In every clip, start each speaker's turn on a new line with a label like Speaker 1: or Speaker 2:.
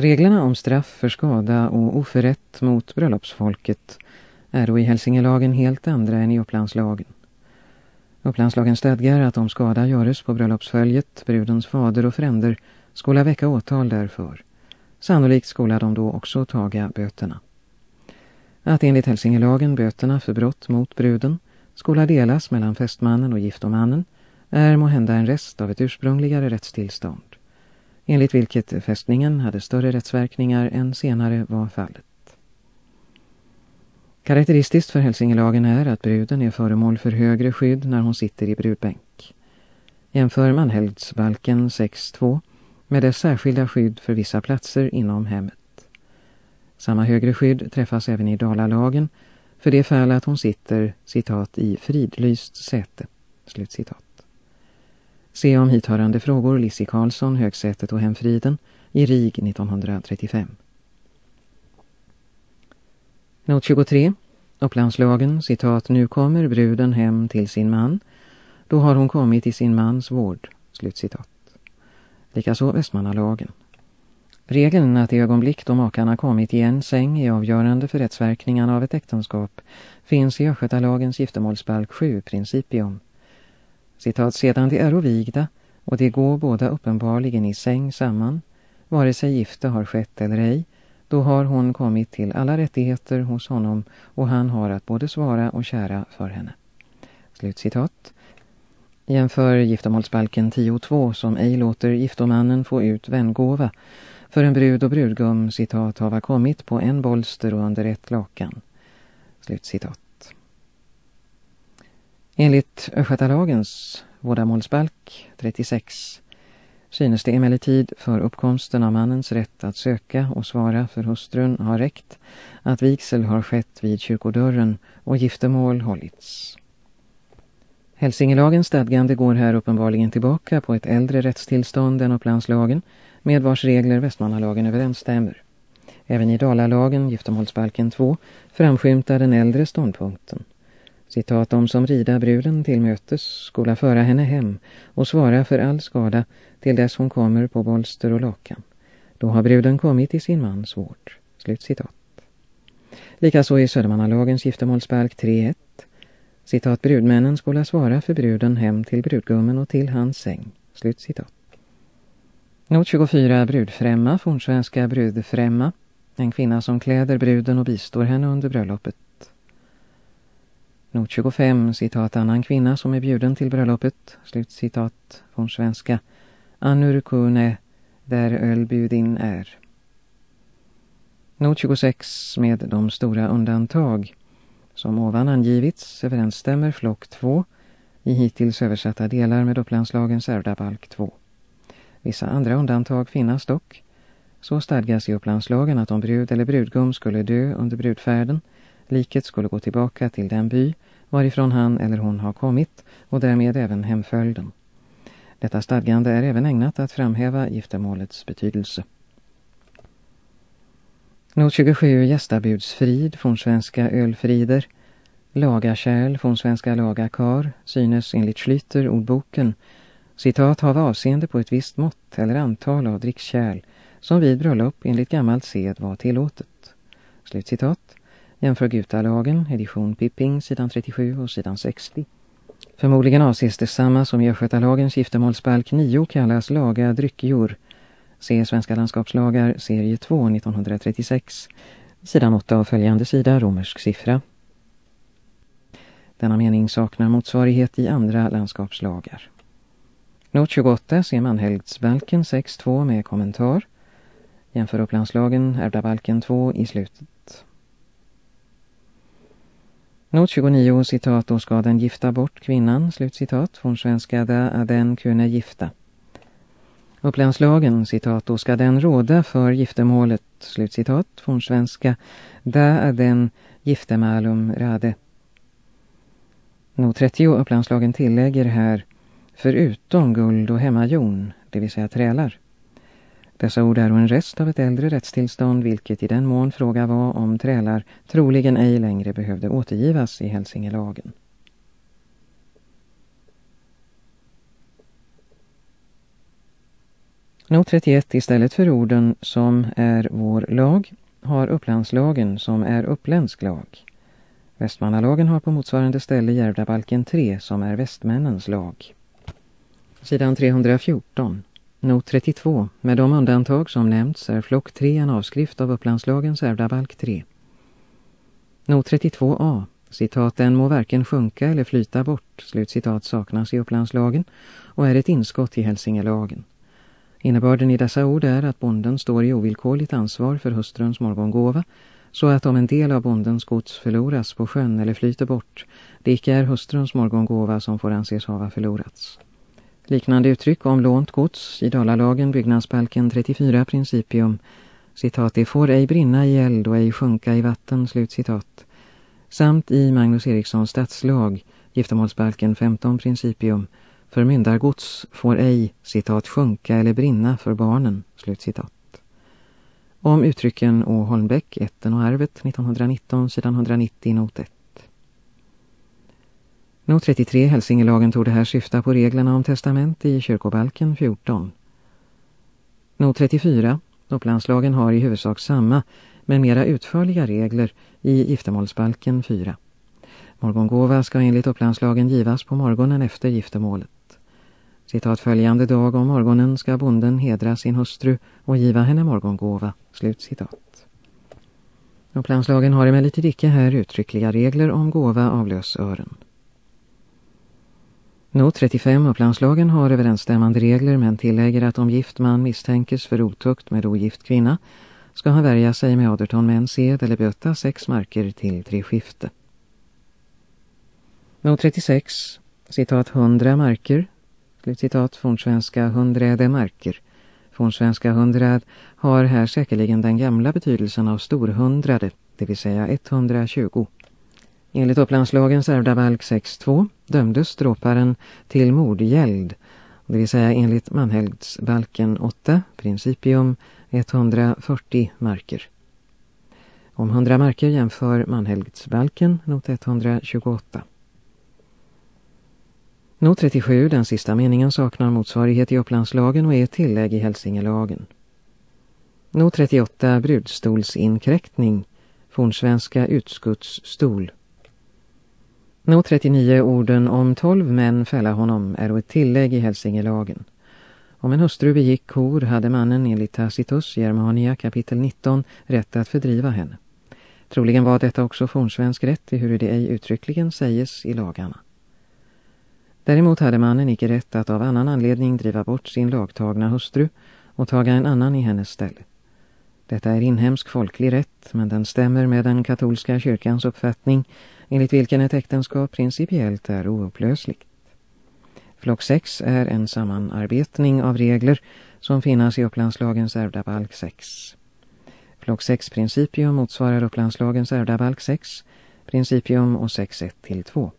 Speaker 1: Reglerna om straff för skada och oförrätt mot bröllopsfolket är då i Hälsingelagen helt andra än i Upplandslagen. Upplandslagen stadgar att om skada göres på bröllopsföljet, brudens fader och fränder skola väcka åtal därför. Sannolikt skola de då också taga böterna. Att enligt Hälsingelagen böterna för brott mot bruden skola delas mellan fästmannen och giftomannen är måhända en rest av ett ursprungligare rättstillstånd, enligt vilket fästningen hade större rättsverkningar än senare var fallet. Karaktäristiskt för Hälsingelagen är att bruden är föremål för högre skydd när hon sitter i brudbänk. Jämför man Helgdsbalken 6.2 med dess särskilda skydd för vissa platser inom hemmet. Samma högre skydd träffas även i Dalalagen för det fall att hon sitter, citat, i fridlyst säte, slutcitat. Se om hithörande frågor Lissi Karlsson, Högsätet och Hemfriden i RIG 1935. Not 23. Upplandslagen, citat, nu kommer bruden hem till sin man. Då har hon kommit i sin mans vård, slutcitat. Likaså Västmanalagen. Regeln att i ögonblick då makarna kommit i en säng är avgörande för rättsverkningarna av ett äktenskap finns i Östgötalagens giftermålsbalk 7 principium. Citat, sedan de är vigda och de går båda uppenbarligen i säng samman, vare sig gifte har skett eller ej, då har hon kommit till alla rättigheter hos honom och han har att både svara och kära för henne. Slutcitat. Jämför giftermålsbalken 10.2 som ej låter giftomannen få ut vängåva för en brud och brudgum, citat, hava kommit på en bolster och under ett lakan. Slutcitat. Enligt Östgötalagens vårdamålsbalk 36 synes det emellertid för uppkomsten av mannens rätt att söka och svara för hustrun har räckt att vigsel har skett vid kyrkodörren och giftermål hållits. Hälsingelagens stadgande går här uppenbarligen tillbaka på ett äldre rättstillstånd än Upplandslagen med vars regler Västmanalagen överensstämmer. Även i Dalalagen, giftermålsbalken 2, framskymtar den äldre ståndpunkten. Citat de som rida bruden till mötes skola föra henne hem och svara för all skada till dess hon kommer på bolster och lakan. Då har bruden kommit i sin mans vård. Slut citat. Likaså i Södermannalagens giftermålsbalk 3.1. Citat brudmännen skola svara för bruden hem till brudgummen och till hans säng. Slut citat. Not 24 brudfrämma, fornsvenska brudfrämma. En kvinna som kläder bruden och bistår henne under bröllopet. Not 25, citat annan kvinna som är bjuden till bröllopet, slut citat från svenska. Anurkune, där ölbudin är. Not 26 med de stora undantag som ovan angivits överensstämmer flock 2 i hittills översatta delar med Upplandslagens ärvdabalk 2. Vissa andra undantag finnas dock. Så stadgas i Upplandslagen att om brud eller brudgum skulle dö under brudfärden Liket skulle gå tillbaka till den by varifrån han eller hon har kommit och därmed även hemföljden. Detta stadgande är även ägnat att framhäva giftermålets betydelse. Not 27 gästabudsfrid från svenska ölfrider, lagakärl från svenska lagakar, synes enligt Schlyter ordboken, citat hava avseende på ett visst mått eller antal av drickskärl som vid bröllop enligt gammalt sed var tillåtet. Slutcitat. Jämför Gutalagen, edition Pipping, sidan 37 och sidan 60. Förmodligen avses detsamma som i Östgötalagens giftermålsbalk 9 kallas laga dryckjor. Se Svenska landskapslagar, serie 2, 1936. Sidan 8 och följande sida, romersk siffra. Denna mening saknar motsvarighet i andra landskapslagar. Not 28 ser man Helgdsbalken 6.2 med kommentar. Jämför Upplandslagen, Ärvdabalken 2 i slutet. Not 29, citat, då ska den gifta bort kvinnan, slutcitat, från svenska da den kunna gifta. Upplandslagen, citat, då ska den råda för giftermålet, slutcitat, från svenska da den giftemalum rade. Not 30, Upplandslagen tillägger här, förutom guld och hemmajon, det vill säga trälar. Dessa ord är en rest av ett äldre rättstillstånd vilket i den mån fråga var om trälar troligen ej längre behövde återgivas i Hälsingelagen. Not 31 istället för orden som är vår lag har Upplandslagen som är uppländsk lag. Västmannalagen har på motsvarande ställe Järvdabalken 3 som är västmännens lag. Sidan 314. Not 32. Med de undantag som nämnts är flock 3 en avskrift av Upplandslagens ärvda balk 3. Not 32a. Citaten må varken sjunka eller flyta bort, slutcitat saknas i Upplandslagen och är ett inskott i Hälsingelagen. Innebörden i dessa ord är att bonden står i ovillkorligt ansvar för hustruns morgongåva så att om en del av bondens gods förloras på sjön eller flyter bort, det icke är hustruns morgongåva som får anses hava förlorats. Liknande uttryck om lånt gods i Dalalagen byggnadsbalken 34 principium citat, det får ej brinna i eld och ej sjunka i vatten, slutcitat. Samt i Magnus Erikssons statslag, giftermålsbalken 15 principium, förmyndargods får ej, citat, sjunka eller brinna för barnen, slutcitat. Om uttrycken Å. Holmbäck, Etten och arvet, 1919, sidan 190, not 1. Not 33, Hälsingelagen tog det här syfta på reglerna om testament i kyrkobalken 14. Not 34, Upplandslagen har i huvudsak samma, men mera utförliga regler i giftermålsbalken 4. Morgongåva ska enligt Upplandslagen givas på morgonen efter giftermålet. Citat följande dag om morgonen ska bonden hedra sin hustru och giva henne morgongåva. Slut citat. Upplandslagen har emellertid icke här uttryckliga regler om gåva av lösören. Not 35 Upplandslagen har överensstämmande regler men tillägger att om gift man misstänkes för otukt med ogift kvinna ska han värja sig med aderton män sed eller böta sex marker till tre skifte. Not 36, citat 100 marker, citat fornsvenska hundrade marker. Fornsvenska hundrad har här säkerligen den gamla betydelsen av storhundrade, det vill säga 120. Enligt Upplandslagens ärvdabalk 6.2 dömdes dråparen till mordgäld, det vill säga enligt manhelgdsbalken 8, principium 140 marker. Om 100 marker jämför manhelgdsbalken not 128. Not 37, den sista meningen, saknar motsvarighet i Upplandslagen och är ett tillägg i Hälsingelagen. Not 38, brudstolsinkräktning, fornsvenska utskottsstol. Nå, 39, orden om tolv män fälla honom är ett tillägg i Hälsingelagen. Om en hustru begick kor hade mannen enligt Tacitus, Germania kapitel 19, rätt att fördriva henne. Troligen var detta också fornsvensk rätt, hur det ej uttryckligen säges i lagarna. Däremot hade mannen icke rätt att av annan anledning driva bort sin lagtagna hustru och taga en annan i hennes ställe. Detta är inhemsk folklig rätt, men den stämmer med den katolska kyrkans uppfattning enligt vilken ett äktenskap principiellt är oupplösligt. Flock 6 är en sammanarbetning av regler som finnas i Upplandslagens ärvdabalk 6. Flock 6 principium motsvarar Upplandslagens ärvdabalk 6, principium och 6.1 till 2.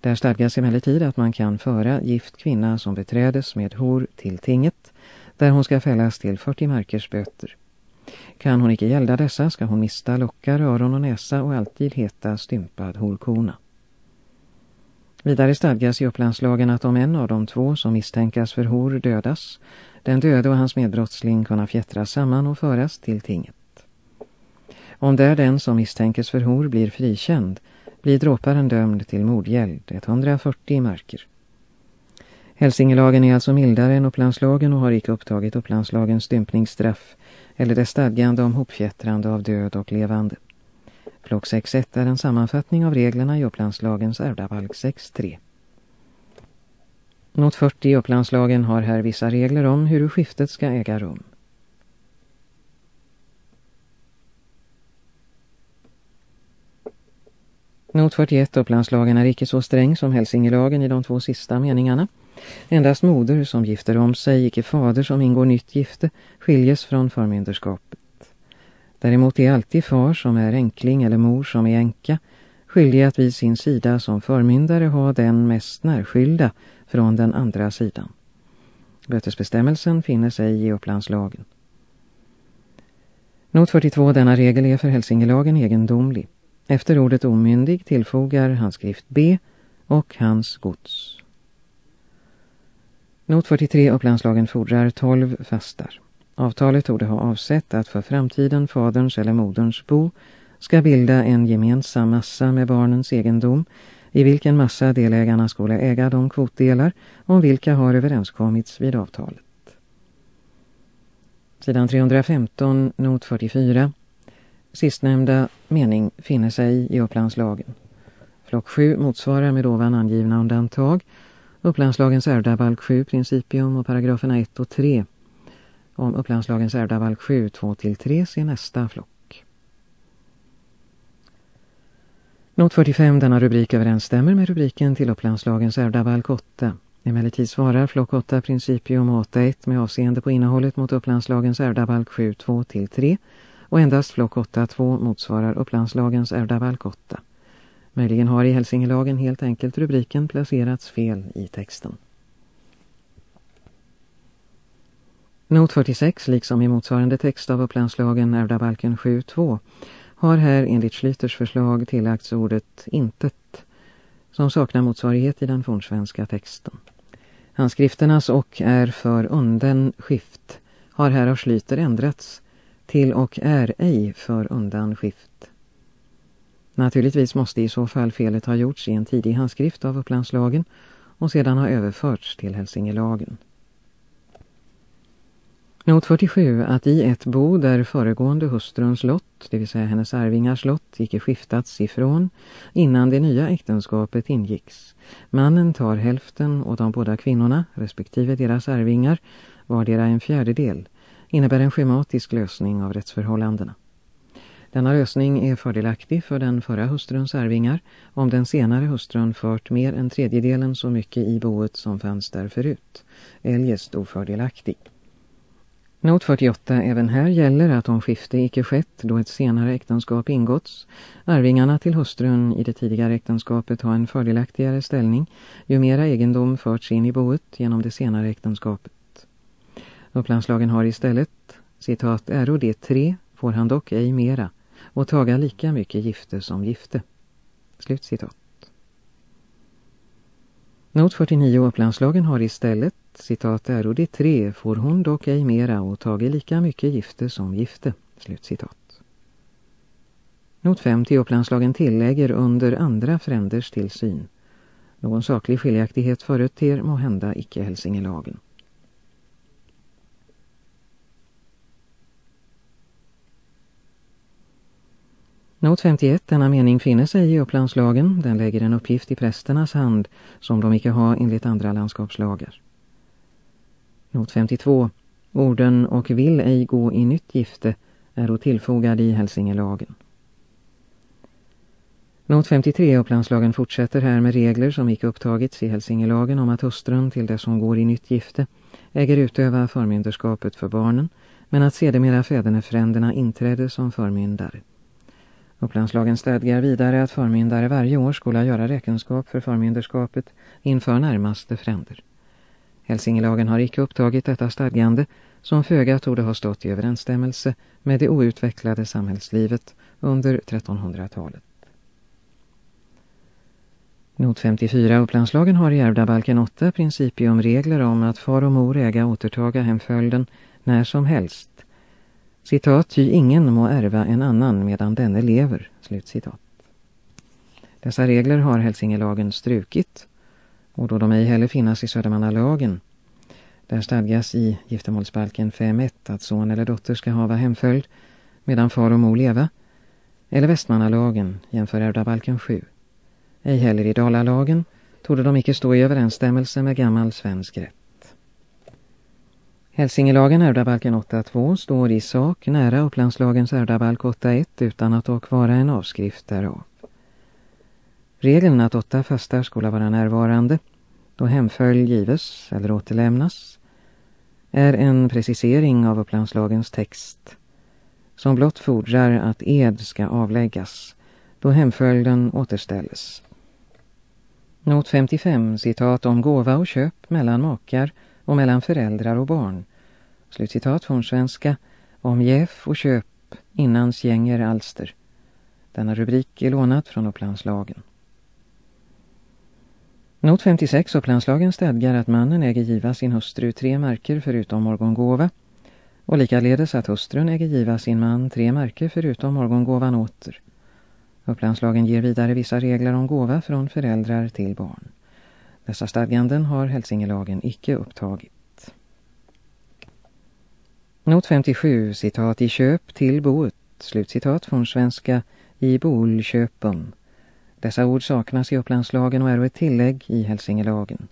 Speaker 1: Där stadgas emellertid att man kan föra gift kvinna som beträdes med hor till tinget, där hon ska fällas till 40 markers böter. Kan hon icke gälda dessa ska hon mista lockar, öron och näsa och alltid heta stympad horkona. Vidare stadgas i upplandslagen att om en av de två som misstänkas för hor dödas, den döde och hans medbrottsling kunna fjättras samman och föras till tinget. Om där den som misstänkes för hor blir frikänd, blir dråparen dömd till mordgäld, 140 marker. Hälsingelagen är alltså mildare än upplandslagen och har icke upptagit upplandslagens stympningsstraff eller dess stadgande om hopfjättrande av död och levande. Flock 6.1 är en sammanfattning av reglerna i upplandslagens ärvdabalk 6.3. Not 40 i upplandslagen har här vissa regler om hur skiftet ska äga rum. Not 41 upplandslagen är icke så sträng som Hälsingelagen i de två sista meningarna. Endast moder som gifter om sig, icke fader som ingår nytt gifte, skiljes från förmynderskapet. Däremot är alltid far som är enkling eller mor som är enka skyldig att vid sin sida som förmyndare ha den mest närskylda från den andra sidan. Bötesbestämmelsen finner sig i upplandslagen. Not 42, denna regel är för Hälsingelagen egendomlig. Efter ordet omyndig tillfogar handskrift B och hans gods. Not 43 Upplandslagen fordrar 12 fastar. Avtalet torde ha avsett att för framtiden faderns eller moderns bo ska bilda en gemensam massa med barnens egendom i vilken massa delägarna skulle äga de kvotdelar om vilka har överenskommits vid avtalet. Sidan 315, not 44. Sistnämnda mening finner sig i Upplandslagen. Flock 7 motsvarar med ovan angivna undantag Upplandslagens ärvdabalk 7 principium och paragraferna 1 och 3. Om Upplandslagens ärvdabalk 7 2-3 ser nästa flock. Not 45, denna rubrik överensstämmer med rubriken till Upplandslagens ärvdabalk 8. Emellertid svarar flock 8 principium 8.1 med avseende på innehållet mot Upplandslagens ärvdabalk 7 2-3 och endast flock 8.2 motsvarar Upplandslagens ärvdabalk 8. Möjligen har i Hälsingelagen helt enkelt rubriken placerats fel i texten. Not 46, liksom i motsvarande text av Upplandslagen ärvda balken 7.2, har här enligt Schlyters förslag tillagts ordet intet, som saknar motsvarighet i den fornsvenska texten. Handskrifternas och är för unden skift har här av Schlyter ändrats till och är ej för undan skift. Naturligtvis måste i så fall felet ha gjorts i en tidig handskrift av Upplandslagen och sedan ha överförts till Hälsingelagen. Not 47 att i ett bo där föregående hustruns lott, det vill säga hennes arvingars lott, icke skiftats ifrån innan det nya äktenskapet ingicks. Mannen tar hälften och de båda kvinnorna, respektive deras arvingar, vardera en fjärdedel, innebär en schematisk lösning av rättsförhållandena. Denna lösning är fördelaktig för den förra hustruns arvingar om den senare hustrun fört mer än tredjedelen så mycket i boet som fanns där förut. Eljest ofördelaktig. Not 48 även här gäller att om skifte icke skett då ett senare äktenskap ingåtts, arvingarna till hustrun i det tidigare äktenskapet har en fördelaktigare ställning ju mera egendom förts in i boet genom det senare äktenskapet. Upplandslagen har istället, citat, äro det tre, får han dock ej mera, och taga lika mycket gifte som gifte. Slut citat. Not 49 Upplandslagen har istället, citat, äro det tre, får hon dock ej mera och tage lika mycket gifte som gifte. Slut citat. Not 50 Upplandslagen tillägger under andra fränders tillsyn. Någon saklig skiljaktighet företer må hända icke Hälsingelagen. Not 51, denna mening finner sig i upplandslagen. Den lägger en uppgift i prästernas hand som de icke har enligt andra landskapslagar. Not 52, orden och vill ej gå i nytt gifte är tillfogad i Hälsingelagen. Not 53 upplandslagen fortsätter här med regler som icke upptagits i Hälsingelagen om att hustrun till det som går i nytt gifte äger utöva förmynderskapet för barnen men att sedermera fädernefränderna inträder som förmyndare. Upplandslagen stadgar vidare att förmyndare varje år skulle göra räkenskap för förmynderskapet inför närmaste fränder. Hälsingelagen har icke upptagit detta stadgande som föga torde ha stått i överensstämmelse med det outvecklade samhällslivet under 1300-talet. Not 54 Upplandslagen har i ärvdabalken 8 principium regler om att far och mor äga återtaga hemföljden när som helst Citat, ty ingen må ärva en annan medan denne lever. Slutcitat. Dessa regler har Hälsingelagen strukit och då de ej heller finnas i Södermannalagen. Där stadgas i giftermålsbalken 5.1 att son eller dotter ska hava hemföljd medan far och mor leva. Eller Västmannalagen jämför ärvdabalken 7. Ej heller i Dalalagen torde de icke stå i överensstämmelse med gammal svensk rätt. Hälsingelagen ärvdabalken 8.2 står i sak nära Upplandslagens ärvdabalk 8.1 utan att dock vara en avskrift därav. Regeln att åtta fastar skulle vara närvarande då hemfölj gives eller återlämnas är en precisering av Upplandslagens text som blott fordrar att ed ska avläggas då hemföljden återställes. Not 55, citat om gåva och köp mellan makar och mellan föräldrar och barn. Slutcitat från svenska om Jeff och köp innans gänger alster. Denna rubrik är lånat från Upplandslagen. Not 56 Upplandslagen stadgar att mannen äger giva sin hustru tre marker förutom morgongåva och likaledes att hustrun äger giva sin man tre marker förutom morgongåvan åter. Upplandslagen ger vidare vissa regler om gåva från föräldrar till barn. Dessa stadganden har Hälsingelagen icke upptagit. Not 57, citat i köp till boet, slutcitat från svenska i bolköpen. Dessa ord saknas i Upplandslagen och är ett tillägg i Hälsingelagen.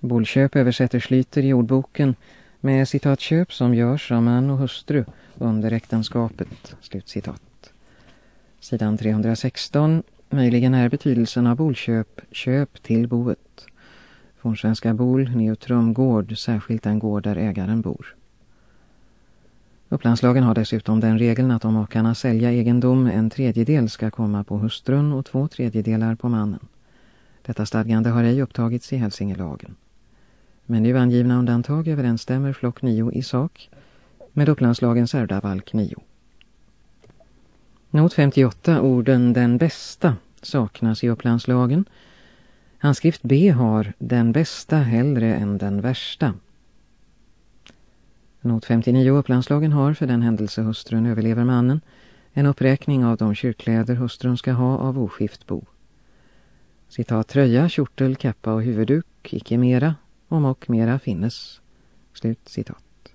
Speaker 1: Bolköp översätter Slyter i ordboken med citat köp som görs av man och hustru under äktenskapet. Slutcitat. Sidan 316. Möjligen är betydelsen av bolköp köp till boet. Fornsvenska bol, neutrum, gård, särskilt den gård där ägaren bor. Upplandslagen har dessutom den regeln att om makarna sälja egendom en tredjedel ska komma på hustrun och två tredjedelar på mannen. Detta stadgande har ej upptagits i Hälsingelagen. Men nu angivna undantag överensstämmer flock 9 i sak med Upplandslagens ärvdabalk 9. Not 58, orden den bästa saknas i Upplandslagen. Handskrift B har den bästa hellre än den värsta. Not 59 Upplandslagen har för den händelse hustrun överlever mannen en uppräkning av de kyrkläder hustrun ska ha av oskift bo. Citat tröja, kjortel, kappa och huvudduk, icke mera, om och mera finnes. Slut citat.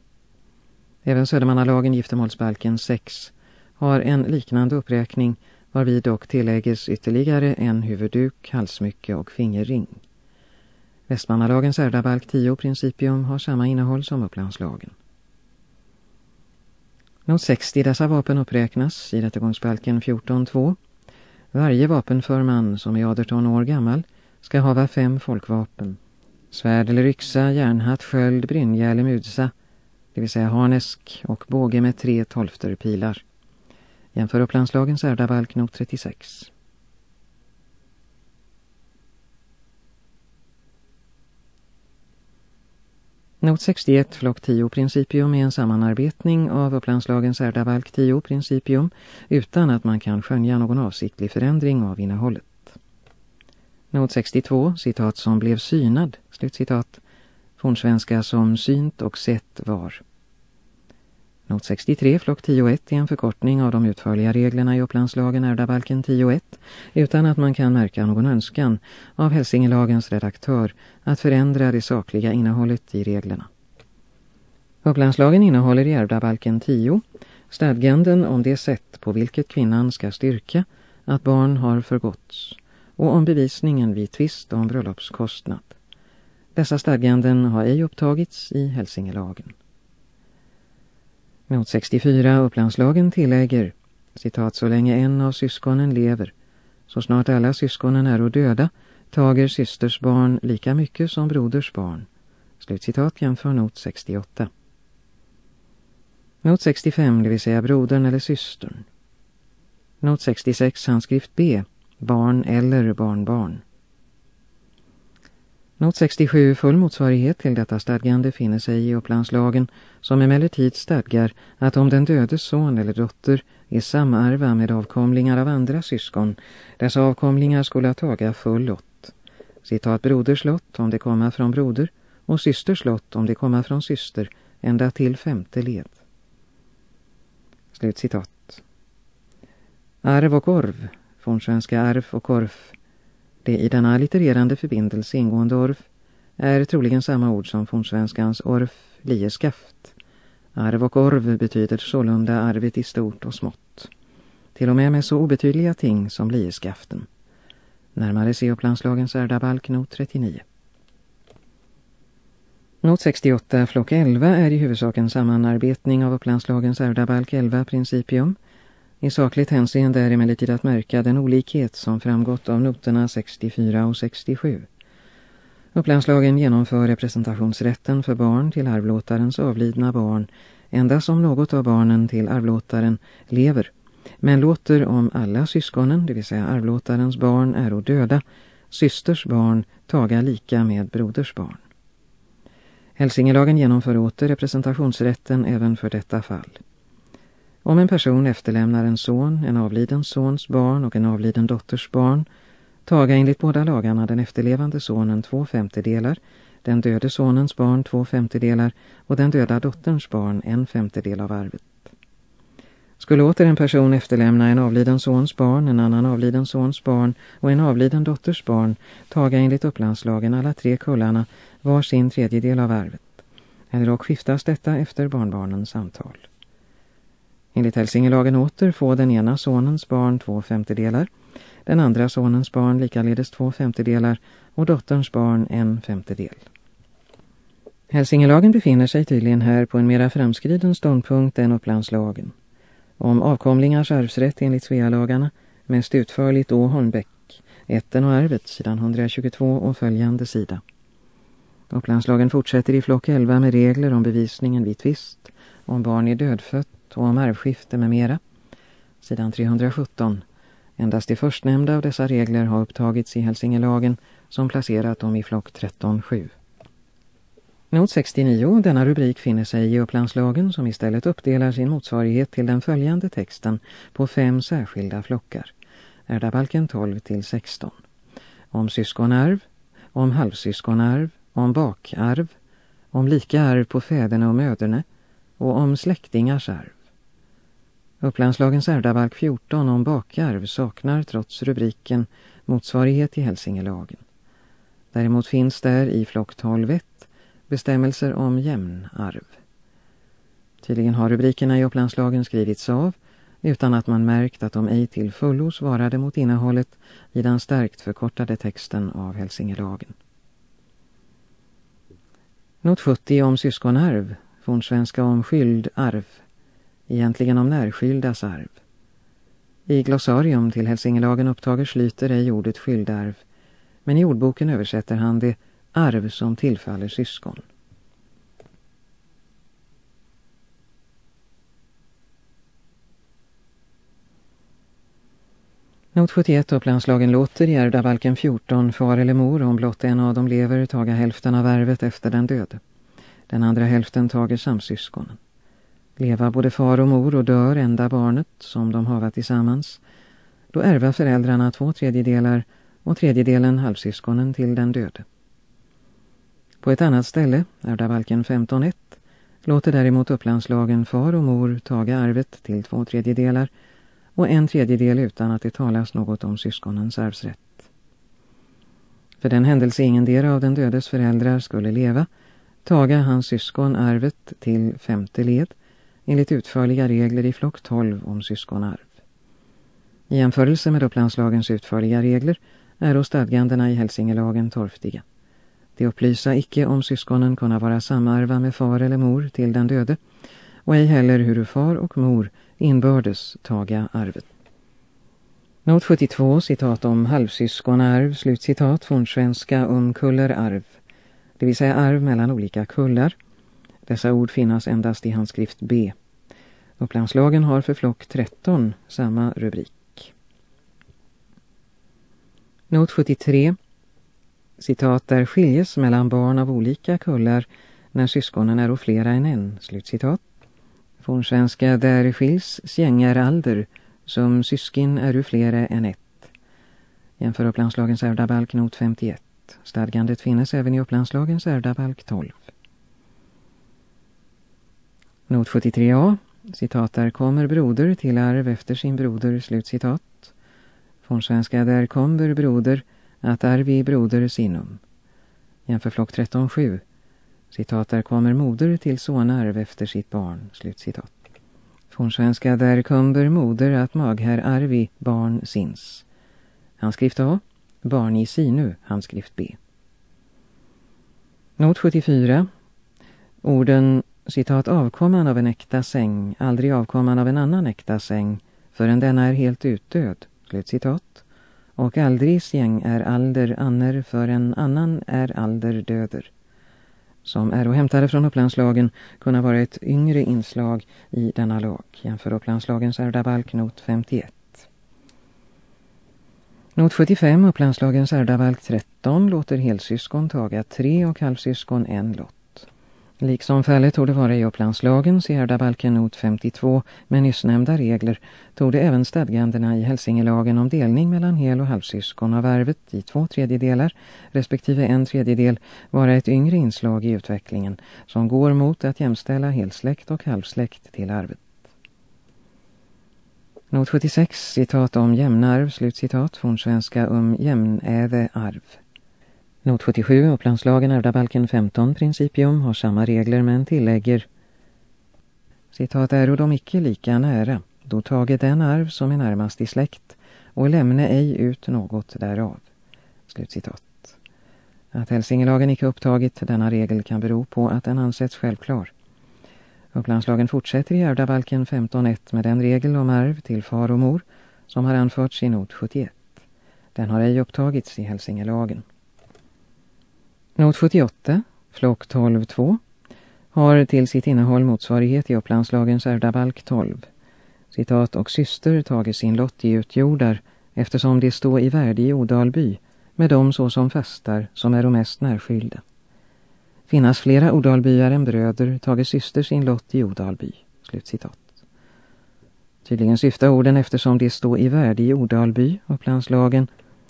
Speaker 1: Även Södermannalagen giftermålsbalken 6 har en liknande uppräkning varvid dock tillägges ytterligare en huvudduk, halsmycke och fingerring. Västmannalagens ärvdabalk 10 principium har samma innehåll som Upplandslagen. Not 60 dessa vapen uppräknas i rättegångsbalken 14.2. Varje vapenförman som är 18 år gammal ska hava fem folkvapen. Svärd eller yxa, järnhatt, sköld, brynja eller mudsa, det vill säga harnesk och båge med tre tolfterpilar. Jämför Upplandslagens ärvdabalk not 36. Not 61 flock 10 principium är en sammanarbetning av Upplandslagens ärvdabalk 10 principium utan att man kan skönja någon avsiktlig förändring av innehållet. Not 62, citat som blev synad, slutcitat, fornsvenska som synt och sett var. Not 63, flock 10.1 är en förkortning av de utförliga reglerna i Upplandslagen ärvdabalken 10.1 utan att man kan märka någon önskan av Hälsingelagens redaktör att förändra det sakliga innehållet i reglerna. Upplandslagen innehåller i ärvdabalken 10 stadganden om det sätt på vilket kvinnan ska styrka att barn har förgåtts och om bevisningen vid tvist om bröllopskostnad. Dessa stadganden har ej upptagits i Hälsingelagen. Not 64 Upplandslagen tillägger, citat, så länge en av syskonen lever, så snart alla syskonen är och döda, tager systers barn lika mycket som broders barn. Slutcitat jämför not 68. Not 65, det vill säga brodern eller systern. Not 66, handskrift B, barn eller barnbarn. Not 67 full motsvarighet till detta stadgande finner sig i Upplandslagen som emellertid stadgar att om den dödes son eller dotter är samarva med avkomlingar av andra syskon, dessa avkomlingar skulle taga full lott. Citat broderslott om det kommer från broder och systerslott om det kommer från syster ända till femte led. Slut citat. Arv och orv, från svenska arv och korf, det i denna allittererande förbindelse ingående orf är troligen samma ord som fornsvenskans orf, lieskaft. Arv och orv betyder sålunda arvet i stort och smått. Till och med med så obetydliga ting som lieskaften. Närmare se Upplandslagens ärdabalk not 39. Not 68 flock 11 är i huvudsak en sammanarbetning av Upplandslagens ärdabalk 11 principium- i sakligt hänseende är emellertid att märka den olikhet som framgått av noterna 64 och 67. Upplandslagen genomför representationsrätten för barn till arvlåtarens avlidna barn endast om något av barnen till arvlåtaren lever, men låter om alla syskonen, det vill säga arvlåtarens barn, är och döda, systers barn taga lika med broders barn. Hälsingelagen genomför åter representationsrätten även för detta fall. Om en person efterlämnar en son, en avliden sons barn och en avliden dotters barn taga enligt båda lagarna den efterlevande sonen två femtedelar, den döde sonens barn två femtedelar och den döda dotterns barn en femtedel av arvet. Skulle åter en person efterlämna en avliden sons barn, en annan avliden sons barn och en avliden dotters barn taga enligt upplandslagen alla tre kullarna var sin tredjedel av arvet. Eller dock skiftas detta efter barnbarnens antal. Enligt Hälsingelagen åter får den ena sonens barn två femtedelar, den andra sonens barn likaledes två femtedelar och dotterns barn en femtedel. Hälsingelagen befinner sig tydligen här på en mera framskriden ståndpunkt än Upplandslagen. Om avkomlingars arvsrätt enligt Svealagarna, mest utförligt Å Holmbäck, ätten och arvet, sidan 122 och följande sida. Upplandslagen fortsätter i flock 11 med regler om bevisningen vid tvist, om barn är dödfött och om arvskifte med mera. Sidan 317. Endast det förstnämnda av dessa regler har upptagits i Hälsingelagen som placerat dem i flock 13.7. Not 69, denna rubrik finner sig i Upplandslagen som istället uppdelar sin motsvarighet till den följande texten på fem särskilda flockar. Ärdabalken 12 till 16. Om syskonarv, om halvsyskonarv, om bakarv, om lika arv på fäderna och möderne och om släktingars arv. Upplandslagens ärdabalk 14 om bakarv saknar trots rubriken motsvarighet i Hälsingelagen. Däremot finns där i flock 12.1 bestämmelser om jämnarv. Tydligen har rubrikerna i Upplandslagen skrivits av utan att man märkt att de ej till fullo svarade mot innehållet i den starkt förkortade texten av Hälsingelagen. Not 70 om syskonarv, fornsvenska om skyld, arv. egentligen om närskyldas arv. I glossarium till Hälsingelagen upptager Slyter ej ordet skyldarv, men i ordboken översätter han det arv som tillfaller syskon. Not 71 upplandslagen låter i ärvdabalken 14 far eller mor om blott en av dem lever taga hälften av arvet efter den döde. Den andra hälften tager samsyskonen. Leva både far och mor och dör enda barnet som de hava tillsammans. Då ärva föräldrarna två tredjedelar och tredjedelen halvsyskonen till den döde. På ett annat ställe, ärvdabalken 15.1, låter däremot upplandslagen far och mor taga arvet till två tredjedelar och en tredjedel utan att det talas något om syskonens arvsrätt. För den händelse ingen del av den dödes föräldrar skulle leva, taga hans syskon arvet till femte led, enligt utförliga regler i flock 12 om syskonarv. I jämförelse med upplandslagens utförliga regler är då stadgandena i Hälsingelagen torftiga. De upplysa icke om syskonen kunna vara samarva med far eller mor till den döde, och ej heller hur far och mor inbördes taga arvet. Not 72, citat om halvsyskonarv, slutcitat från svenska om kullerarv, det vill säga arv mellan olika kullar. Dessa ord finnas endast i handskrift B. Upplandslagen har för flock 13 samma rubrik. Not 73, citat där skiljes mellan barn av olika kullar när syskonen är och flera än en, slutcitat. Fornsvenska där skiljs sjängar alder, som syskin är och flera än ett. Jämför Upplandslagens ärvdabalk not 51. Stadgandet finnes även i Upplandslagens ärvdabalk 12. Not 73a, citat där kommer broder till arv efter sin broder, slutcitat. Fornsvenska där kommer broder att arvi broder sinum. Jämför flock 13.7. Citat där kommer moder till sonarv efter sitt barn. Slutcitat. Fornsvenska där kommer moder att magher arvi barn sins. Handskrift A. Barn i sinu. Handskrift B. Not 74. Orden citat avkomman av en äkta säng, aldrig avkomman av en annan äkta säng, förrän denna är helt utdöd. Slutcitat och aldrig gäng är alder anner förrän annan är alder döder. Som är och hämtade från Upplandslagen kunna vara ett yngre inslag i denna lag, jämför Upplandslagens ärdabalk not 51. Not 75, Upplandslagens ärdavalk 13, låter helsyskon taga tre och halvsyskon en lott. Liksom fallet tog det vara i Upplandslagens ser ärvdabalken not 52, med nyssnämnda regler tog det även stadgandena i Hälsingelagen om delning mellan hel- och halvsyskon av arvet i två tredjedelar, respektive en tredjedel, vara ett yngre inslag i utvecklingen som går mot att jämställa helsläkt och halvsläkt till arvet. Not 76, citat om jämnarv, slutcitat, från svenska um jämnäve arv. Not 77, Upplandslagen, ärvdabalken 15, principium, har samma regler men tillägger citat, är de icke lika nära, då tage den arv som är närmast i släkt och lämne ej ut något därav. Slutcitat. Att Hälsingelagen icke upptagit denna regel kan bero på att den ansetts självklar. Upplandslagen fortsätter i ärvdabalken 15.1 med den regel om arv till far och mor som har anförts i not 71. Den har ej upptagits i Hälsingelagen. Not 78, flock 12.2, har till sitt innehåll motsvarighet i Upplandslagens ärvdabalk 12. Citat, och syster tagit sin lott i utjordar eftersom det står i värde i Odalby med dem så som fastar som är de mest närskylda. Finnas flera Odalbyar än bröder tage syster sin lott i Odalby. Slutcitat. Tydligen syftar orden eftersom det står i värde i Odalby, Upplandslagen,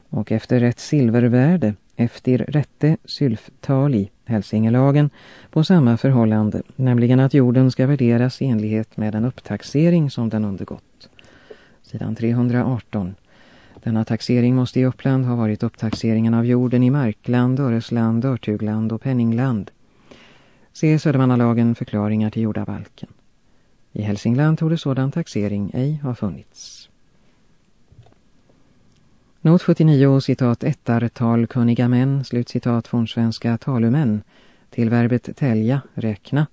Speaker 1: och efter ett silvervärde efter rätte sylftali Hälsingelagen på samma förhållande, nämligen att jorden ska värderas i enlighet med den upptaxering som den undergått. Sidan 318. Denna taxering måste i Uppland ha varit upptaxeringen av jorden i Markland, Öresland, Örtugland och Penningland. Se Södermannalagen förklaringar till jordabalken. I Hälsingland tog det sådan taxering ej ha funnits. Not 79, citat ettartal kunniga män, slutcitat från svenska talumän, till verbet tälja, räkna.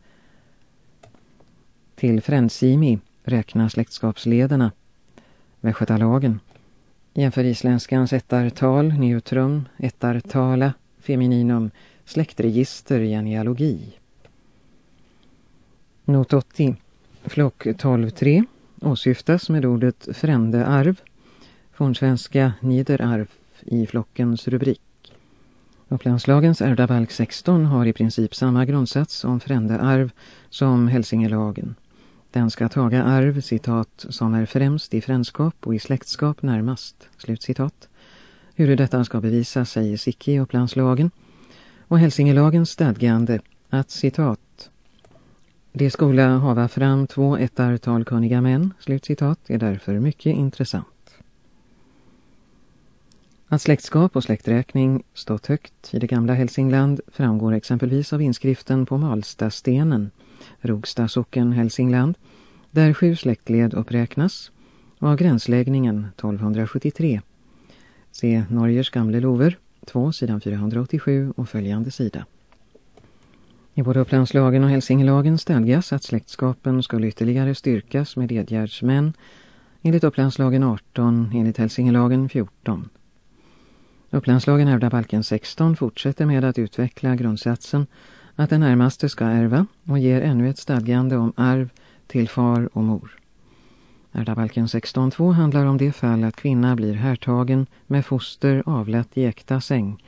Speaker 1: Till frändsimi, räkna släktskapslederna. Västgötalagen. Jämför isländskans ettartal, neutrum, ettartala, femininum, släktregister, genealogi. Not 80. Flock 12.3 åsyftas med ordet frändearv fornsvenska Niederarv i flockens rubrik. Upplandslagens ärvdabalk 16 har i princip samma grundsats om frändearv som Hälsingelagen. Den ska taga arv, citat, som är främst i frändskap och i släktskap närmast, slutcitat. Hur detta ska bevisas säger Sicki i Upplandslagen. Och Hälsingelagens stadgande att, citat, det skola hava fram två ettartal kunniga män, slutcitat, är därför mycket intressant. Att släktskap och släkträkning stått högt i det gamla Hälsingland framgår exempelvis av inskriften på Malstastenen, Rogsta socken Hälsingland, där sju släktled uppräknas och av gränsläggningen 1273. Se Norgers gamle lover, 2 sidan 487 och följande sida. I både Upplandslagen och Hälsingelagen stadgas att släktskapen skulle ytterligare styrkas med edgärdsmän enligt Upplandslagen 18, enligt Hälsingelagen 14. Upplandslagen ärvdabalken 16 fortsätter med att utveckla grundsatsen att den närmaste ska ärva och ger ännu ett stadgande om arv till far och mor. Ärvdabalken 16.2 handlar om det fall att kvinna blir härtagen med foster avlat i äkta säng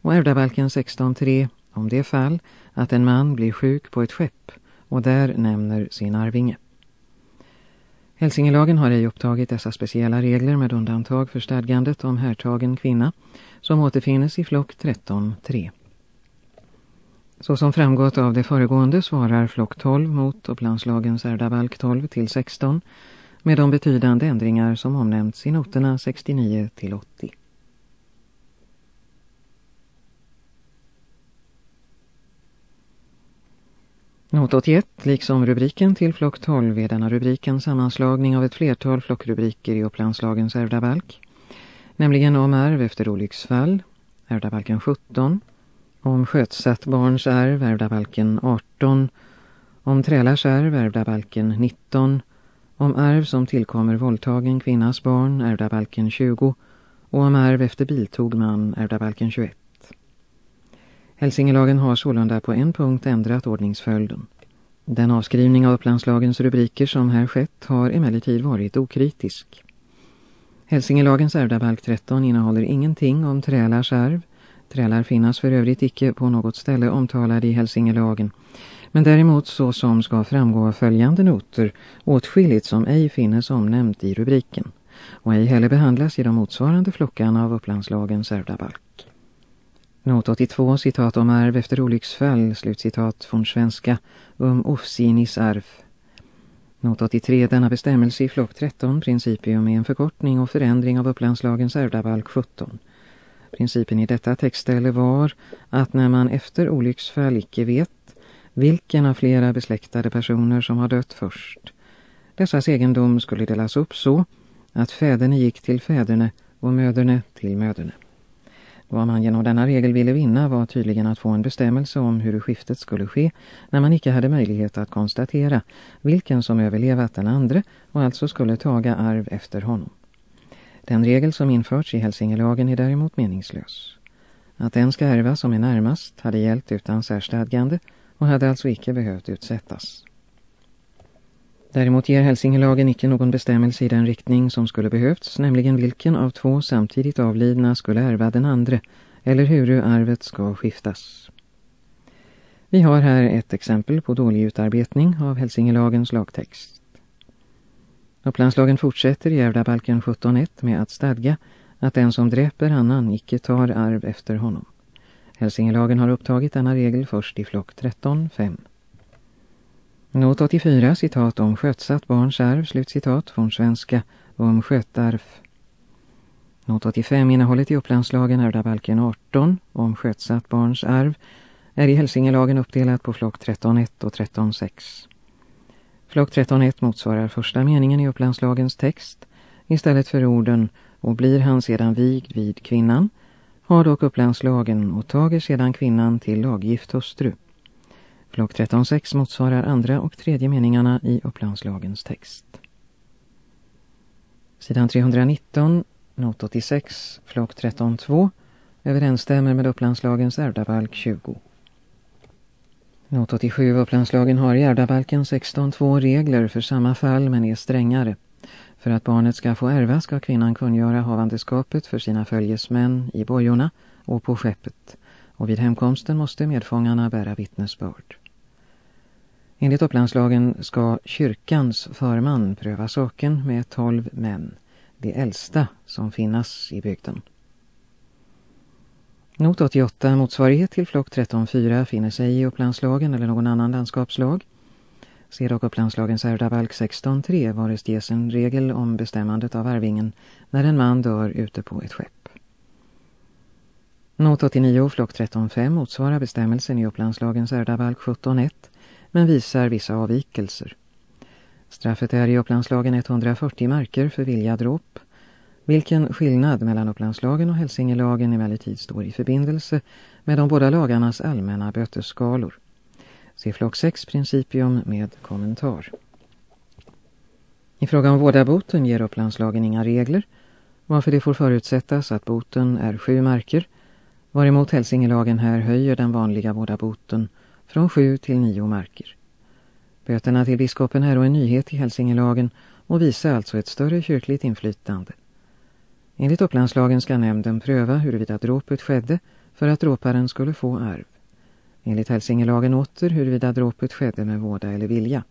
Speaker 1: och ärvdabalken 16.3 om det fall att en man blir sjuk på ett skepp och där nämner sin arvinge. Hälsingelagen har ej upptagit dessa speciella regler med undantag för stadgandet om härtagen kvinna som återfinnes i flock 13.3. Så som framgått av det föregående svarar flock 12 mot Upplandslagens ärdabalk 12 till 16 med de betydande ändringar som omnämnts i noterna 69 till 80. Not 81, liksom rubriken till flock 12 är denna rubriken sammanslagning av ett flertal flockrubriker i Upplandslagens ärvdabalk. Nämligen om arv efter olycksfall, ärvdabalken 17, om skötsatt barns arv, ärvdabalken 18, om trälars arv, ärvdabalken 19, om arv som tillkommer våldtagen kvinnas barn, ärvdabalken 20, och om arv efter biltog man, ärvdabalken 21. Hälsingelagen har sålunda på en punkt ändrat ordningsföljden. Den avskrivning av Upplandslagens rubriker som här skett har emellertid varit okritisk. Hälsingelagens ärvdabalk 13 innehåller ingenting om trälars arv. Trälar finnas för övrigt icke på något ställe omtalade i Hälsingelagen. Men däremot så som ska framgå av följande noter åtskilligt som ej finnes omnämnt i rubriken och ej heller behandlas i de motsvarande flockarna av Upplandslagens ärvdabalk. Not 82, citat om arv efter olycksfall, slutcitat från svenska, um ofsinis arv. Not 83, denna bestämmelse i flock 13, principium är en förkortning och förändring av Upplandslagens ärvdabalk 17. Principen i detta textställe var att när man efter olycksfall icke vet vilken av flera besläktade personer som har dött först, dessas egendom skulle delas upp så att fäderne gick till fäderne och möderne till möderne. Vad man genom denna regel ville vinna var tydligen att få en bestämmelse om hur skiftet skulle ske när man icke hade möjlighet att konstatera vilken som överlevat den andra och alltså skulle taga arv efter honom. Den regel som införts i Hälsingelagen är däremot meningslös. Att den ska ärva som är närmast hade gällt utan särstadgande och hade alltså icke behövt utsättas. Däremot ger Hälsingelagen icke någon bestämmelse i den riktning som skulle behövts, nämligen vilken av två samtidigt avlidna skulle ärva den andra, eller hur arvet ska skiftas. Vi har här ett exempel på dålig utarbetning av Hälsingelagens lagtext. Upplandslagen fortsätter i Ärvdabalken 17.1 med att stadga att den som dräper annan icke tar arv efter honom. Hälsingelagen har upptagit denna regel först i flock 13.5. Not 84, citat om skötsatt barns arv, slutcitat från svenska om skötarv. Not 85, innehållet i upplandslagen ärvdabalken 18 om skötsatt barns arv är i Hälsingelagen uppdelat på flock 13.1 och 13.6. Flock 13.1 motsvarar första meningen i upplandslagens text istället för orden och blir han sedan vigd vid kvinnan har dock upplandslagen och tager sedan kvinnan till laggift hustru. Flock 13.6 motsvarar andra och tredje meningarna i upplandslagens text. Sidan 319, not 86, flock 13.2 överensstämmer med upplandslagens ärvdabalk 20. Not 87 upplandslagen har i ärvdabalken 16.2 regler för samma fall men är strängare. För att barnet ska få ärva ska kvinnan kungöra havandeskapet för sina följesmän i bojorna och på skeppet och vid hemkomsten måste medfångarna bära vittnesbörd. Enligt upplandslagen ska kyrkans förman pröva saken med tolv män, de äldsta som finnas i bygden. Not 88, motsvarighet till flock 13.4, finner sig i upplandslagen eller någon annan landskapslag. Ser dock upplandslagens ärvdabalk 16.3 varest ges en regel om bestämmandet av arvingen när en man dör ute på ett skepp. Not 89, flock 13.5 motsvarar bestämmelsen i upplandslagens ärvdabalk 17.1 men visar vissa avvikelser. Straffet är i upplandslagen 140 marker för viljadråp, vilken skillnad mellan upplandslagen och hälsingelagen emellertid står i förbindelse med de båda lagarnas allmänna bötesskalor. Se flock 6 principium med kommentar. I fråga om vårdaboten ger upplandslagen inga regler, varför det får förutsättas att boten är sju marker, varemot hälsingelagen här höjer den vanliga vårdaboten från sju till nio marker. Böterna till biskopen är en nyhet i Hälsingelagen och visar alltså ett större kyrkligt inflytande. Enligt upplandslagen ska nämnden pröva huruvida dråpet skedde för att dråparen skulle få arv. Enligt Hälsingelagen åter huruvida dråpet skedde med våda eller vilja.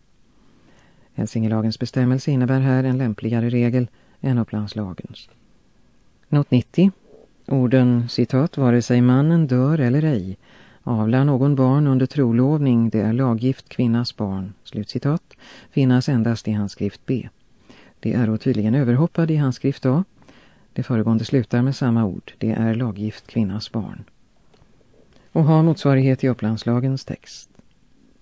Speaker 1: Hälsingelagens bestämmelse innebär här en lämpligare regel än upplandslagens. Not 90. Orden, citat, vare sig mannen dör eller ej avlar någon barn under trolovning, det är laggift kvinnas barn, slutcitat, finnas endast i handskrift B. Det är tydligen överhoppad i handskrift A. Det föregående slutar med samma ord, det är laggift kvinnas barn. Och ha motsvarighet i upplandslagens text.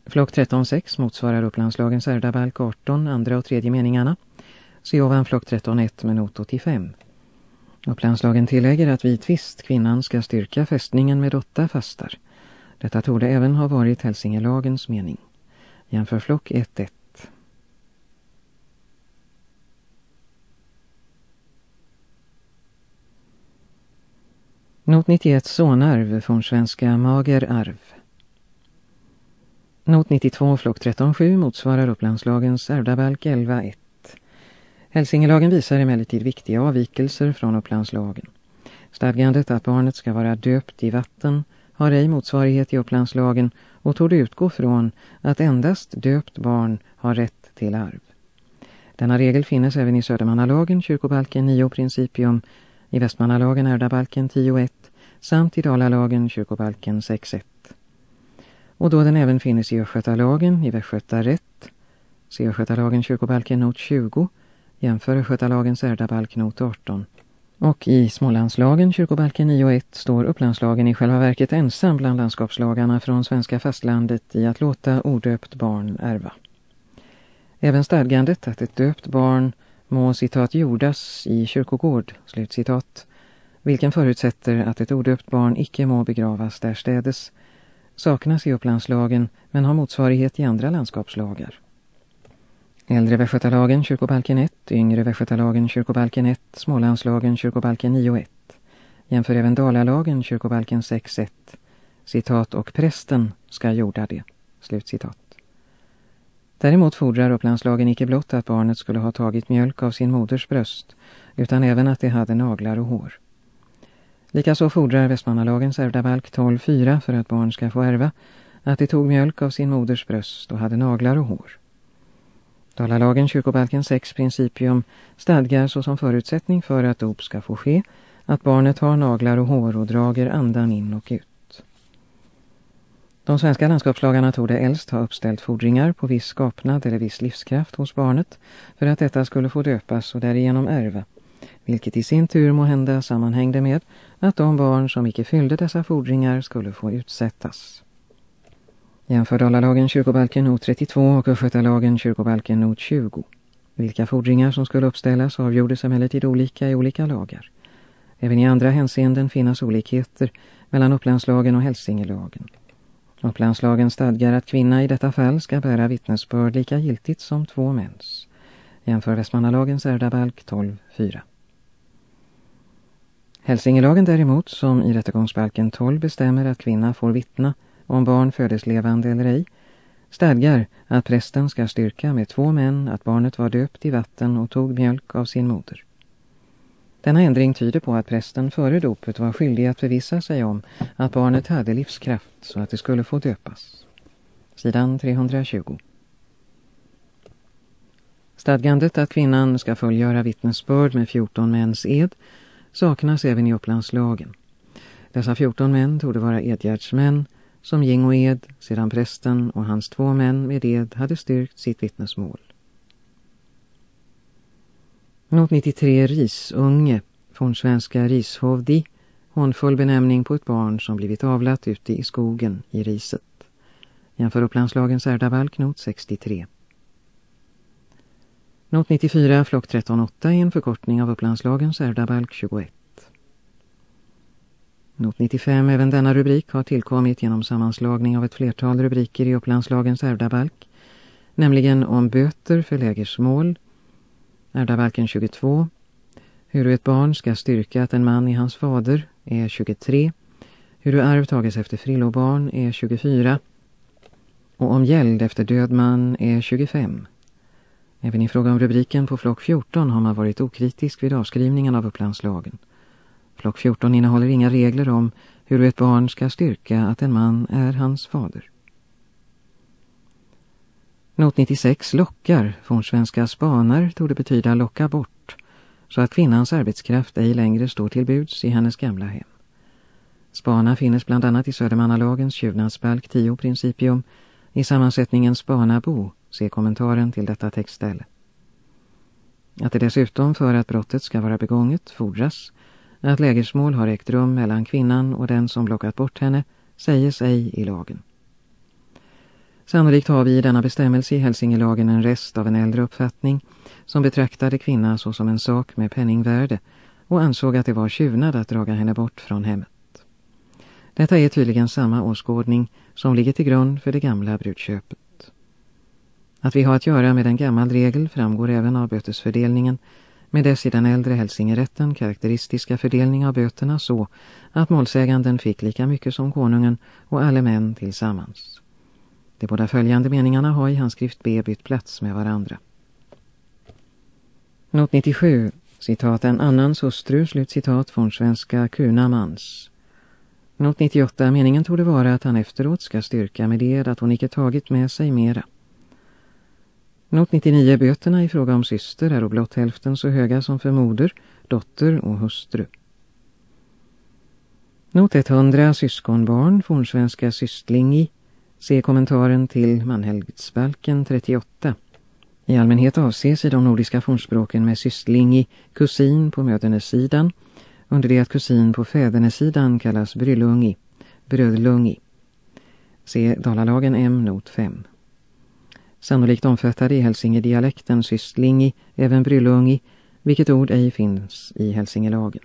Speaker 1: Flock 13.6 motsvarar upplandslagens ärdabalk 18, andra och tredje meningarna. Se ovan flock 13.1 med not 85. Upplandslagen tillägger att vid tvist kvinnan ska styrka fästningen med åtta fastar. Detta torde även ha varit Hälsingelagens mening. Jämför flock 1.1. Not 91 sonarv från svenska magerarv. Not 92 flock 13.7 motsvarar Upplandslagens ärvdabalk 11.1. Hälsingelagen visar emellertid viktiga avvikelser från Upplandslagen. Stadgandet att barnet ska vara döpt i vatten har ej motsvarighet i upplandslagen och tog utgå från att endast döpt barn har rätt till arv. Denna regel finnes även i Södermannalagen, kyrkobalken 9 principium, i Västmannalagen, ärdabalken 10.1 samt i Dalalagen, kyrkobalken 6.1. Och då den även finnes i Östgötalagen, i Västgötarätt, se Östgötalagen, kyrkobalken not 20, jämför Östgötalagens ärdabalk not 18. Och i Smålandslagen, kyrkobalken 9.1, står Upplandslagen i själva verket ensam bland landskapslagarna från svenska fastlandet i att låta odöpt barn ärva. Även stadgandet att ett döpt barn må citat jordas i kyrkogård, slutcitat, vilken förutsätter att ett odöpt barn icke må begravas därstädes, saknas i Upplandslagen men har motsvarighet i andra landskapslagar. Äldre Västgötalagen, kyrkobalken 1, yngre Västgötalagen, kyrkobalken 1, Smålandslagen, kyrkobalken 9.1. Jämför även Dalalagen, kyrkobalken 6.1. Citat, och prästen ska jorda det. Slutcitat. Däremot fordrar Upplandslagen icke blott att barnet skulle ha tagit mjölk av sin moders bröst, utan även att det hade naglar och hår. Likaså fordrar Västmannalagens ärvdabalk 12.4 för att barn ska få ärva, att det tog mjölk av sin moders bröst och hade naglar och hår. Dalalagen kyrkobalken 6 principium stadgar såsom förutsättning för att dop ska få ske att barnet har naglar och hår och drager andan in och ut. De svenska landskapslagarna tog det äldst ha uppställt fordringar på viss skapnad eller viss livskraft hos barnet för att detta skulle få döpas och därigenom ärva, vilket i sin tur må hända sammanhängde med att de barn som icke fyllde dessa fordringar skulle få utsättas. Jämför Dalalagen kyrkobalken not 32 och Östgötalagen kyrkobalken not 20. Vilka fordringar som skulle uppställas avgjordes emellertid olika i olika lagar. Även i andra hänseenden finnas olikheter mellan Upplandslagen och Hälsingelagen. Upplandslagen stadgar att kvinna i detta fall ska bära vittnesbörd lika giltigt som två mäns. Jämför Västmannalagens ärdabalk 12.4. Hälsingelagen däremot, som i rättegångsbalken 12 bestämmer att kvinna får vittna om barn födes levande eller ej, stadgar att prästen ska styrka med två män att barnet var döpt i vatten och tog mjölk av sin moder. Denna ändring tyder på att prästen före dopet var skyldig att förvissa sig om att barnet hade livskraft så att det skulle få döpas. Sidan 320. Stadgandet att kvinnan ska fullgöra vittnesbörd med 14 mäns ed saknas även i Upplandslagen. Dessa 14 män torde vara edgärdsmän som ging och ed sedan prästen och hans två män med ed hade styrkt sitt vittnesmål. Not 93 risunge från svenska rishovdi, hånfull benämning på ett barn som blivit avlat ute i skogen i riset. Jämför Upplandslagens ärdabalk, not 63. Not 94, flock 13.8 är en förkortning av Upplandslagens ärdabalk 21. Not 95, även denna rubrik har tillkommit genom sammanslagning av ett flertal rubriker i Upplandslagens ärvdabalk. nämligen om böter för lägersmål, ärvdabalken 22, hur ett barn ska styrka att en man är hans fader är 23, hur arv tages efter frillobarn är 24 och om gäld efter död man är 25. Även i fråga om rubriken på flock 14 har man varit okritisk vid avskrivningen av upplandslagen. Flock 14 innehåller inga regler om hur ett barn ska styrka att en man är hans fader. Not 96 lockar från svenska spanar tog det betyda locka bort så att kvinnans arbetskraft ej längre står till buds i hennes gamla hem. Spana finnes bland annat i Södermannalagens tjuvnadsbalk 10 principium i sammansättningen Spanabo, se kommentaren till detta textställe. Att det dessutom för att brottet ska vara begånget fordras att lägersmål har ägt rum mellan kvinnan och den som lockat bort henne säges ej i lagen. Sannolikt har vi i denna bestämmelse i Hälsingelagen en rest av en äldre uppfattning som betraktade kvinna såsom en sak med penningvärde och ansåg att det var tjuvnad att draga henne bort från hemmet. Detta är tydligen samma åskådning som ligger till grund för det gamla brudköpet. Att vi har att göra med en gammal regel framgår även av bötesfördelningen med dess i den äldre hälsingerätten karaktäristiska fördelning av böterna så att målsäganden fick lika mycket som konungen och alla män tillsammans. De båda följande meningarna har i handskrift B bytt plats med varandra. Not 97, citat en annans hustru, slutcitat från svenska Kunamans. Not 98. Meningen tog det vara att han efteråt ska styrka med det att hon icke tagit med sig mera. Not 99. Böterna i fråga om syster är blott hälften så höga som för moder, dotter och hustru. Not 100. Syskonbarn, fornsvenska systlingi. Se kommentaren till manhelgdsbalken 38. I allmänhet avses i de nordiska fornspråken med systlingi kusin på mödernesidan under det att kusin på fädernesidan kallas brylungi, brödlungi. Se Dalalagen M not 5. Sannolikt omfattade i Hälsingedialekten ”sysslingi”, även ”bryllungi”, vilket ord ej finns i Hälsingelagen.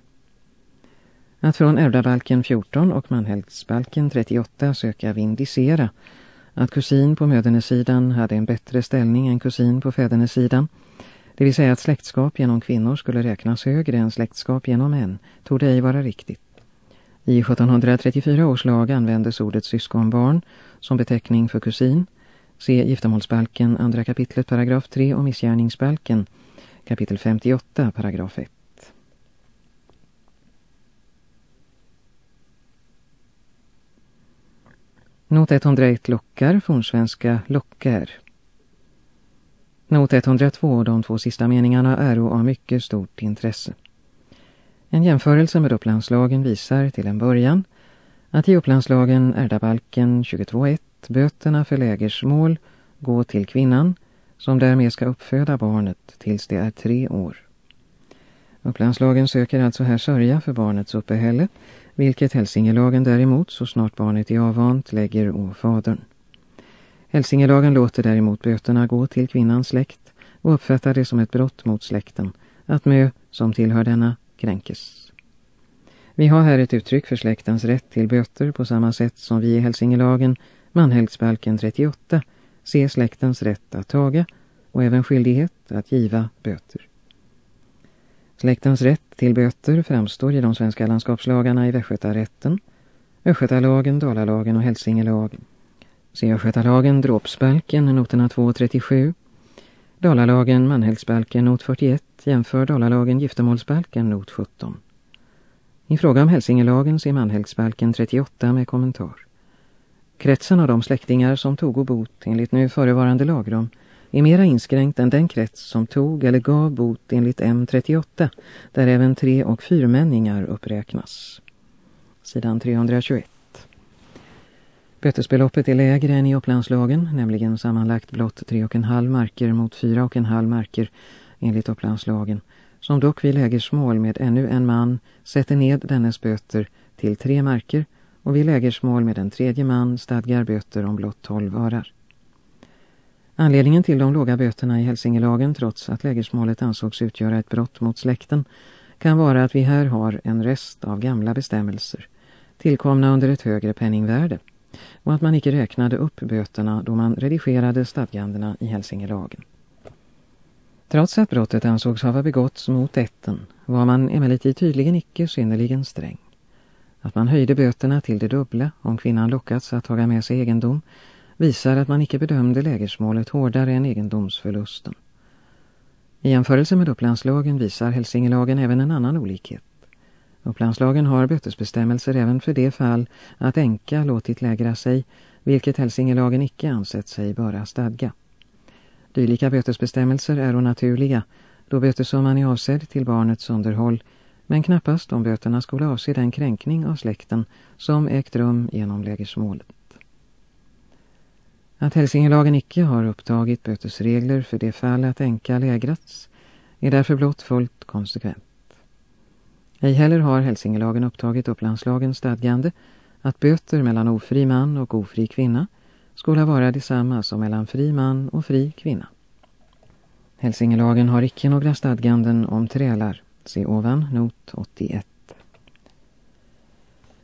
Speaker 1: Att från ärvdabalken 14 och manhälsbalken 38 söka vindicera att kusin på mödernesidan hade en bättre ställning än kusin på fädernesidan, det vill säga att släktskap genom kvinnor skulle räknas högre än släktskap genom män, tog det ej vara riktigt. I 1734 års lag användes ordet syskonbarn som beteckning för kusin. Se giftermålsbalken, andra kapitlet, paragraf 3 och missgärningsbalken, kapitel 58, paragraf 1. Not 101 lockar, fornsvenska lockar. Not 102, de två sista meningarna är av mycket stort intresse. En jämförelse med upplandslagen visar till en början att i upplandslagen ärdabalken 22.1 böterna för lägersmål gå till kvinnan som därmed ska uppföda barnet tills det är tre år. Upplandslagen söker alltså här sörja för barnets uppehälle vilket Hälsingelagen däremot så snart barnet är avvant lägger å fadern. Hälsingelagen låter däremot böterna gå till kvinnans släkt och uppfattar det som ett brott mot släkten att mö som tillhör denna kränkes. Vi har här ett uttryck för släktens rätt till böter på samma sätt som vi i Hälsingelagen, manhälsbalken 38, ser släktens rätt att taga och även skyldighet att giva böter. Släktens rätt till böter framstår i de svenska landskapslagarna i Västgötarätten, Östgötalagen, Dalalagen och Hälsingelagen. Se Östgötalagen, dråpsbalken, noterna 2 och 37. Dalalagen, manhälsbalken, not 41, jämför Dalalagen, giftermålsbalken, not 17. I fråga om Hälsingelagen ser manhälsbalken 38 med kommentar. Kretsen av de släktingar som tog och bot enligt nu förevarande lagrum är mera inskränkt än den krets som tog eller gav bot enligt M38, där även tre- och fyrmänningar uppräknas. Sidan 321. Bötesbeloppet är lägre än i upplandslagen, nämligen sammanlagt blott 3,5 marker mot 4,5 marker enligt upplandslagen, som dock vid lägersmål med ännu en man sätter ned dennes böter till tre marker och vid lägersmål med en tredje man stadgar böter om blott 12 örar. Anledningen till de låga böterna i Hälsingelagen trots att lägersmålet ansågs utgöra ett brott mot släkten kan vara att vi här har en rest av gamla bestämmelser tillkomna under ett högre penningvärde och att man inte räknade upp böterna då man redigerade stadgandena i Hälsingelagen. Trots att brottet ansågs ha begåtts mot ätten var man emellertid tydligen icke synnerligen sträng. Att man höjde böterna till det dubbla om kvinnan lockats att taga med sig egendom visar att man icke bedömde lägersmålet hårdare än egendomsförlusten. I jämförelse med Upplandslagen visar Hälsingelagen även en annan olikhet. Upplandslagen har bötesbestämmelser även för det fall att enka låtit lägra sig, vilket Hälsingelagen icke ansett sig böra stadga. Dylika bötesbestämmelser är naturliga, då bötesumman är avsedd till barnets underhåll, men knappast om böterna skulle avse den kränkning av släkten som ägt rum genom lägersmålet. Att Hälsingelagen icke har upptagit bötesregler för det fall att enka lägrats är därför blott fullt konsekvent. Ej heller har Hälsingelagen upptagit upplandslagens stadgande att böter mellan ofri man och ofri kvinna skulle vara detsamma som mellan fri man och fri kvinna. Hälsingelagen har icke några stadganden om trälar, se ovan not 81.